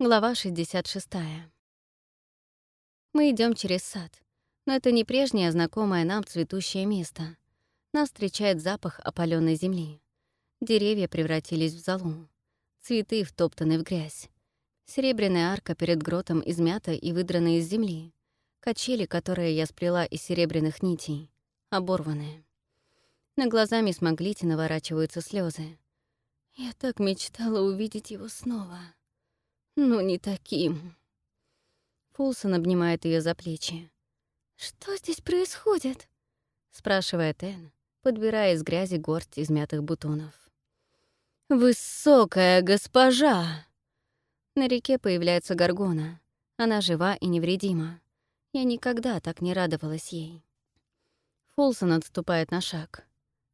Глава 66. Мы идем через сад, но это не прежнее знакомое нам цветущее место. Нас встречает запах опаленной земли. Деревья превратились в золу. Цветы втоптаны в грязь. Серебряная арка перед гротом измята и выдрана из земли. Качели, которые я сплела из серебряных нитей, оборванные. На глаза мисс Маглити наворачиваются слезы. Я так мечтала увидеть его снова. Ну, не таким. Фулсон обнимает ее за плечи. «Что здесь происходит?» — спрашивает Энн, подбирая из грязи горсть измятых бутонов. «Высокая госпожа!» На реке появляется горгона. Она жива и невредима. Я никогда так не радовалась ей. Фулсон отступает на шаг.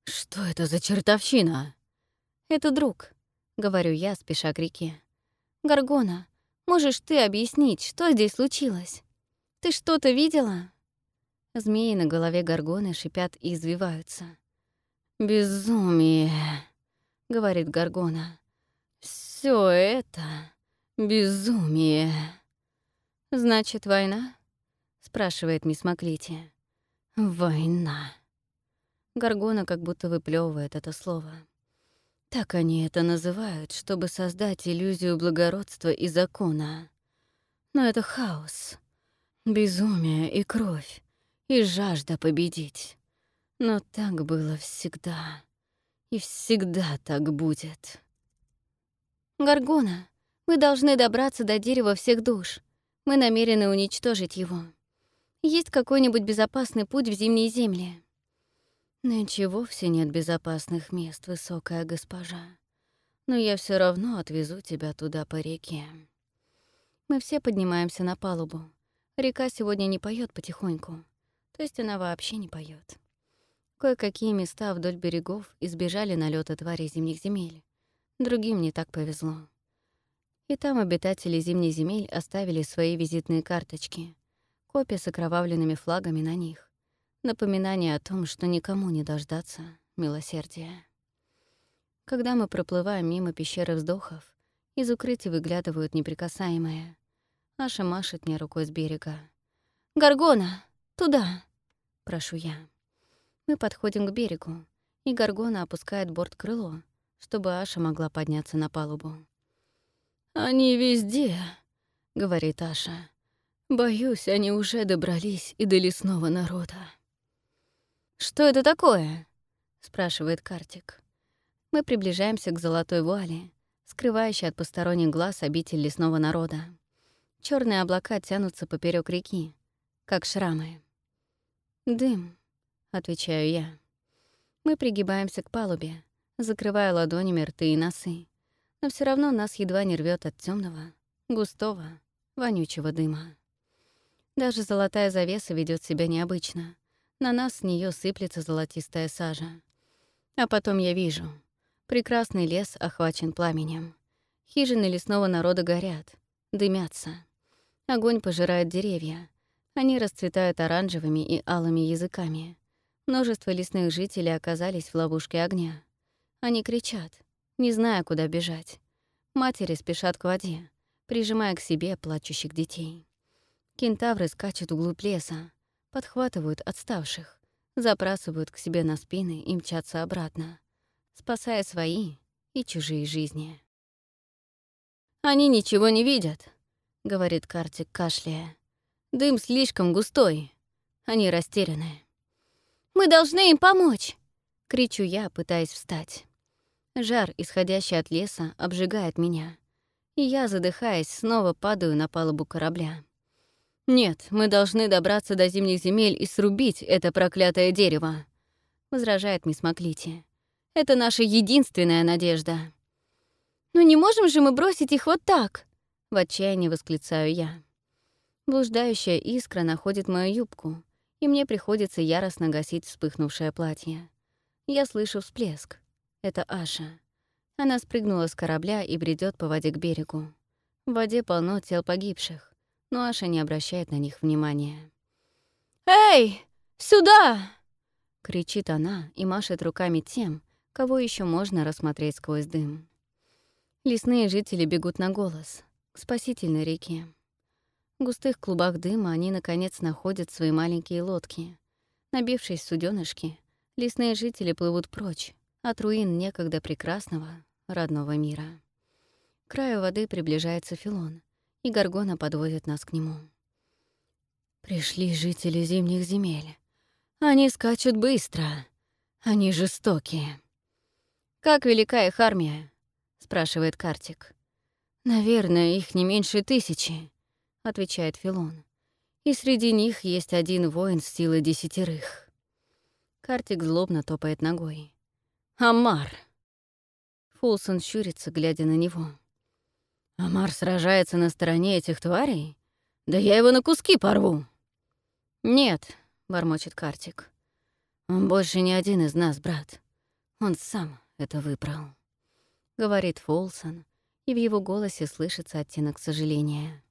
«Что это за чертовщина?» «Это друг», — говорю я, спеша к реке. «Гаргона, можешь ты объяснить, что здесь случилось? Ты что-то видела?» Змеи на голове Гаргоны шипят и извиваются. «Безумие», — говорит Гаргона. Все это безумие». «Значит, война?» — спрашивает мисс Маклити. «Война». Гаргона как будто выплевывает это слово. Так они это называют, чтобы создать иллюзию благородства и закона. Но это хаос, безумие и кровь, и жажда победить. Но так было всегда, и всегда так будет. Гаргона, мы должны добраться до дерева всех душ. Мы намерены уничтожить его. Есть какой-нибудь безопасный путь в зимние земли? Нынче вовсе нет безопасных мест, высокая госпожа. Но я все равно отвезу тебя туда по реке. Мы все поднимаемся на палубу. Река сегодня не поет потихоньку. То есть она вообще не поет. Кое-какие места вдоль берегов избежали налета тварей зимних земель. Другим не так повезло. И там обитатели зимних земель оставили свои визитные карточки, копия с окровавленными флагами на них. Напоминание о том, что никому не дождаться милосердия. Когда мы проплываем мимо пещеры вздохов, из укрытия выглядывают неприкасаемые. Аша машет мне рукой с берега. «Гаргона! Туда!» — прошу я. Мы подходим к берегу, и Гаргона опускает борт-крыло, чтобы Аша могла подняться на палубу. «Они везде», — говорит Аша. «Боюсь, они уже добрались и до лесного народа». «Что это такое?» — спрашивает Картик. Мы приближаемся к золотой вуале, скрывающей от посторонних глаз обитель лесного народа. Черные облака тянутся поперек реки, как шрамы. «Дым», — отвечаю я. Мы пригибаемся к палубе, закрывая ладонями рты и носы, но все равно нас едва не рвет от темного, густого, вонючего дыма. Даже золотая завеса ведет себя необычно. На нас с нее сыплется золотистая сажа. А потом я вижу. Прекрасный лес охвачен пламенем. Хижины лесного народа горят, дымятся. Огонь пожирает деревья. Они расцветают оранжевыми и алыми языками. Множество лесных жителей оказались в ловушке огня. Они кричат, не зная, куда бежать. Матери спешат к воде, прижимая к себе плачущих детей. Кентавры скачут вглубь леса, подхватывают отставших, забрасывают к себе на спины и мчатся обратно, спасая свои и чужие жизни. «Они ничего не видят», — говорит Картик, кашляя. «Дым слишком густой. Они растеряны». «Мы должны им помочь!» — кричу я, пытаясь встать. Жар, исходящий от леса, обжигает меня, и я, задыхаясь, снова падаю на палубу корабля. «Нет, мы должны добраться до зимних земель и срубить это проклятое дерево», — возражает мисс Маклити. «Это наша единственная надежда». «Но не можем же мы бросить их вот так?» — в отчаянии восклицаю я. Блуждающая искра находит мою юбку, и мне приходится яростно гасить вспыхнувшее платье. Я слышу всплеск. Это Аша. Она спрыгнула с корабля и бредет по воде к берегу. В воде полно тел погибших но Аша не обращает на них внимания. «Эй, сюда!» — кричит она и машет руками тем, кого еще можно рассмотреть сквозь дым. Лесные жители бегут на голос. к спасительной реке. В густых клубах дыма они, наконец, находят свои маленькие лодки. Набившись суденышки, лесные жители плывут прочь от руин некогда прекрасного, родного мира. К краю воды приближается Филон, и Гаргона подводит нас к нему. Пришли жители зимних земель. Они скачут быстро. Они жестокие. «Как велика их армия?» — спрашивает Картик. «Наверное, их не меньше тысячи», — отвечает Филон. «И среди них есть один воин с силой десятерых». Картик злобно топает ногой. «Амар!» Фулсон щурится, глядя на него. «Амар сражается на стороне этих тварей? Да я его на куски порву!» «Нет», — бормочет Картик. «Он больше не один из нас, брат. Он сам это выбрал», — говорит Фолсон, и в его голосе слышится оттенок сожаления.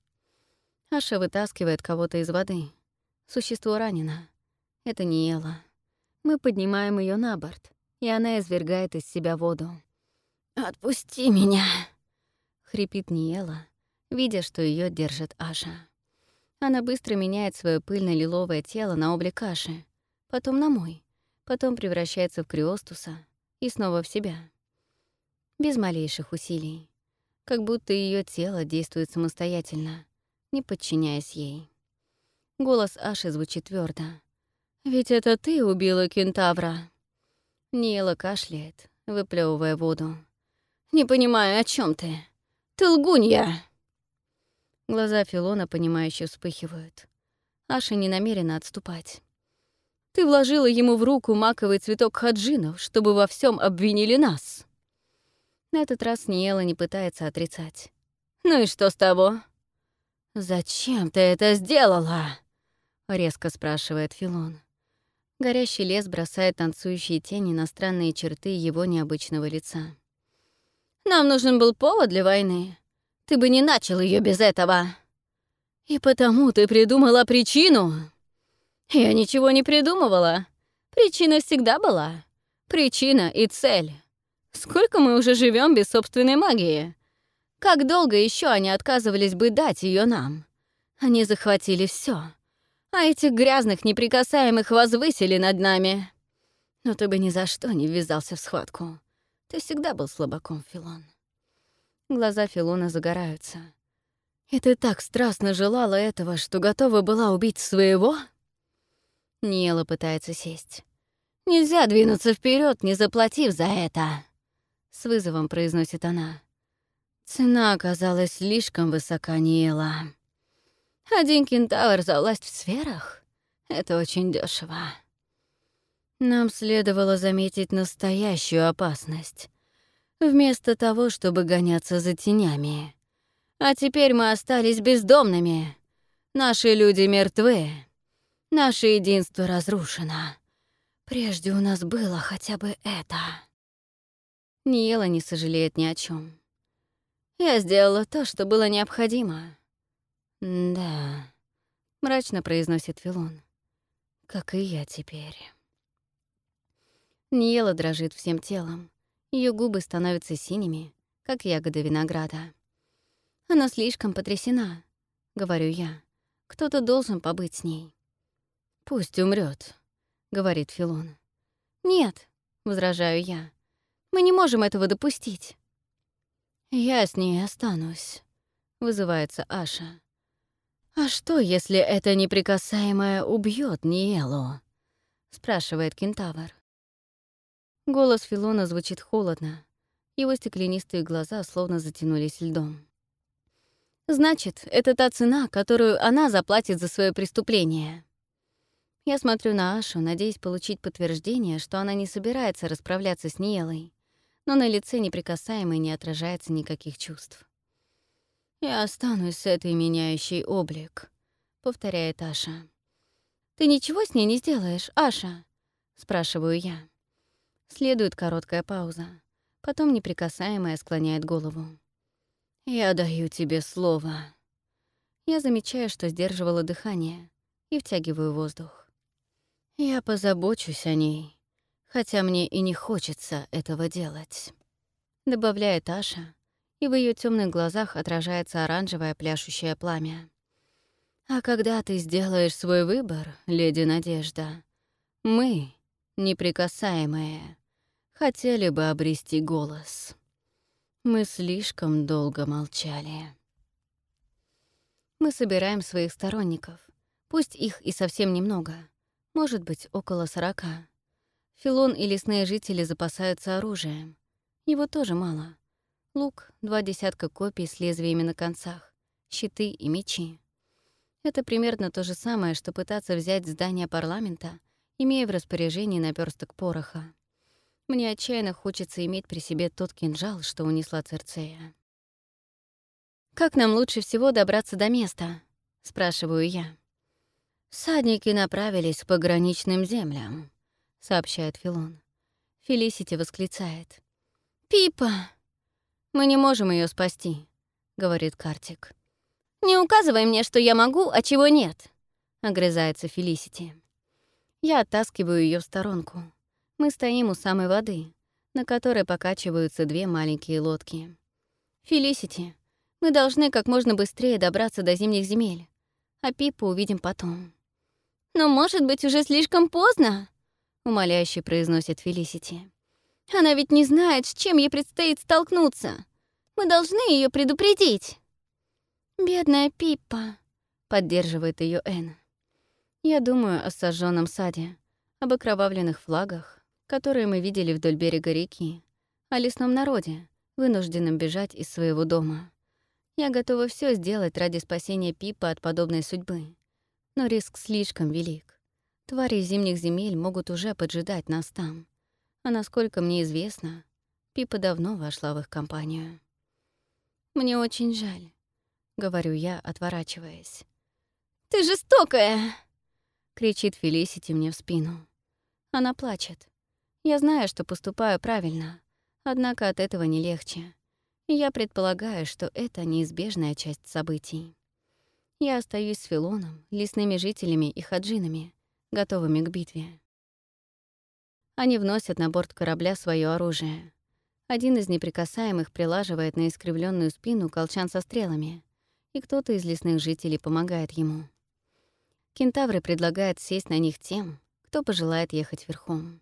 Аша вытаскивает кого-то из воды. Существо ранено. Это не Ела. Мы поднимаем ее на борт, и она извергает из себя воду. «Отпусти меня!» — хрипит Ниела, видя, что ее держит Аша. Она быстро меняет свое пыльно-лиловое тело на облик Аши, потом на мой, потом превращается в Криостуса и снова в себя. Без малейших усилий. Как будто ее тело действует самостоятельно, не подчиняясь ей. Голос Аши звучит твердо. «Ведь это ты убила кентавра!» Ниела кашляет, выплевывая воду. «Не понимаю, о чем ты? Ты лгунья!» Глаза Филона, понимающе вспыхивают. Аша не намерена отступать. «Ты вложила ему в руку маковый цветок хаджинов, чтобы во всем обвинили нас!» На этот раз Ниела не пытается отрицать. «Ну и что с того?» «Зачем ты это сделала?» — резко спрашивает Филон. Горящий лес бросает танцующие тени на странные черты его необычного лица. «Нам нужен был повод для войны. Ты бы не начал ее без этого. И потому ты придумала причину. Я ничего не придумывала. Причина всегда была. Причина и цель. Сколько мы уже живем без собственной магии? Как долго еще они отказывались бы дать ее нам? Они захватили все, а этих грязных неприкасаемых возвысили над нами. Но ты бы ни за что не ввязался в схватку. Ты всегда был слабаком, Филон. Глаза Филона загораются. «И ты так страстно желала этого, что готова была убить своего?» Ниела пытается сесть. «Нельзя двинуться вперед, не заплатив за это!» С вызовом произносит она. Цена оказалась слишком высока, Ниела. Один кентавр за власть в сферах — это очень дешево. Нам следовало заметить настоящую опасность, вместо того, чтобы гоняться за тенями. А теперь мы остались бездомными. Наши люди мертвы. Наше единство разрушено. Прежде у нас было хотя бы это. Ниела не сожалеет ни о чем. Я сделала то, что было необходимо. Да, мрачно произносит Филон. Как и я теперь. Ниела дрожит всем телом. Ее губы становятся синими, как ягоды винограда. Она слишком потрясена, говорю я. Кто-то должен побыть с ней. Пусть умрет, говорит Филон. Нет, возражаю я. Мы не можем этого допустить. Я с ней останусь, вызывается Аша. А что, если эта неприкасаемая убьет Ниелу? спрашивает кентавр. Голос Филона звучит холодно. Его стеклянистые глаза словно затянулись льдом. «Значит, это та цена, которую она заплатит за свое преступление». Я смотрю на Ашу, надеясь получить подтверждение, что она не собирается расправляться с Ниелой, но на лице неприкасаемой не отражается никаких чувств. «Я останусь с этой меняющей облик», — повторяет Аша. «Ты ничего с ней не сделаешь, Аша?» — спрашиваю я. Следует короткая пауза. Потом неприкасаемая склоняет голову. «Я даю тебе слово». Я замечаю, что сдерживала дыхание, и втягиваю воздух. «Я позабочусь о ней, хотя мне и не хочется этого делать», — добавляет Аша, и в ее темных глазах отражается оранжевое пляшущее пламя. «А когда ты сделаешь свой выбор, леди Надежда, мы, неприкасаемые, хотели бы обрести голос. Мы слишком долго молчали». Мы собираем своих сторонников, пусть их и совсем немного, может быть, около сорока. Филон и лесные жители запасаются оружием. Его тоже мало. Лук, два десятка копий с лезвиями на концах, щиты и мечи. Это примерно то же самое, что пытаться взять здание парламента, имея в распоряжении наперсток пороха. Мне отчаянно хочется иметь при себе тот кинжал, что унесла Церцея. «Как нам лучше всего добраться до места?» — спрашиваю я. «Садники направились к пограничным землям», — сообщает Филон. Фелисити восклицает. «Пипа!» «Мы не можем ее спасти», — говорит Картик. «Не указывай мне, что я могу, а чего нет», — огрызается Фелисити. Я оттаскиваю ее в сторонку. Мы стоим у самой воды, на которой покачиваются две маленькие лодки. «Фелисити, мы должны как можно быстрее добраться до зимних земель, а Пипу увидим потом». «Но, может быть, уже слишком поздно?» — умоляюще произносит Фелисити. «Она ведь не знает, с чем ей предстоит столкнуться. Мы должны ее предупредить». «Бедная Пиппа», — поддерживает ее Энн. Я думаю о сожженном саде, об окровавленных флагах, которые мы видели вдоль берега реки, о лесном народе, вынужденном бежать из своего дома. Я готова все сделать ради спасения Пипа от подобной судьбы. Но риск слишком велик. Твари зимних земель могут уже поджидать нас там. А насколько мне известно, Пипа давно вошла в их компанию. «Мне очень жаль», — говорю я, отворачиваясь. «Ты жестокая!» — кричит Фелисити мне в спину. Она плачет. Я знаю, что поступаю правильно, однако от этого не легче я предполагаю, что это неизбежная часть событий. Я остаюсь с Филоном, лесными жителями и хаджинами, готовыми к битве. Они вносят на борт корабля свое оружие. Один из неприкасаемых прилаживает на искривленную спину колчан со стрелами, и кто-то из лесных жителей помогает ему. Кентавры предлагают сесть на них тем, кто пожелает ехать верхом.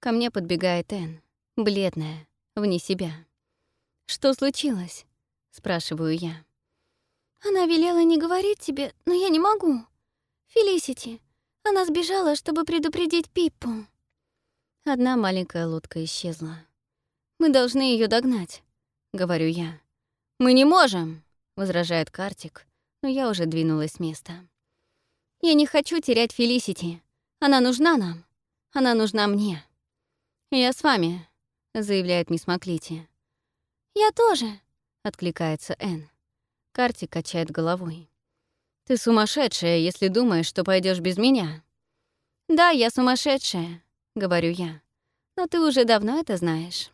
Ко мне подбегает Энн, бледная, вне себя. «Что случилось?» — спрашиваю я. «Она велела не говорить тебе, но я не могу. Фелисити, она сбежала, чтобы предупредить Пиппу». Одна маленькая лодка исчезла. «Мы должны ее догнать», — говорю я. «Мы не можем», — возражает Картик, но я уже двинулась с места. «Я не хочу терять Фелисити. Она нужна нам. Она нужна мне». «Я с вами», — заявляет мисс Маклити. «Я тоже», — откликается Энн. Карти качает головой. «Ты сумасшедшая, если думаешь, что пойдешь без меня». «Да, я сумасшедшая», — говорю я. «Но ты уже давно это знаешь».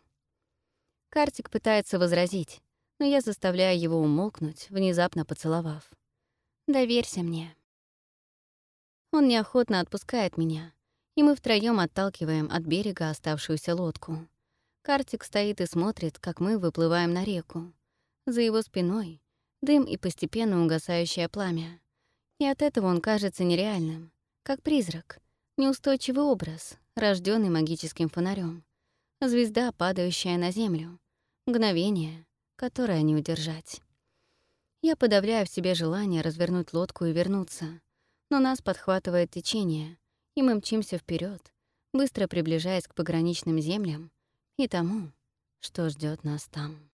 Картик пытается возразить, но я заставляю его умолкнуть, внезапно поцеловав. «Доверься мне». Он неохотно отпускает меня, и мы втроём отталкиваем от берега оставшуюся лодку. Картик стоит и смотрит, как мы выплываем на реку. За его спиной — дым и постепенно угасающее пламя. И от этого он кажется нереальным, как призрак, неустойчивый образ, рожденный магическим фонарем, звезда, падающая на землю, мгновение, которое не удержать. Я подавляю в себе желание развернуть лодку и вернуться, но нас подхватывает течение, и мы мчимся вперед, быстро приближаясь к пограничным землям, и тому, что ждет нас там.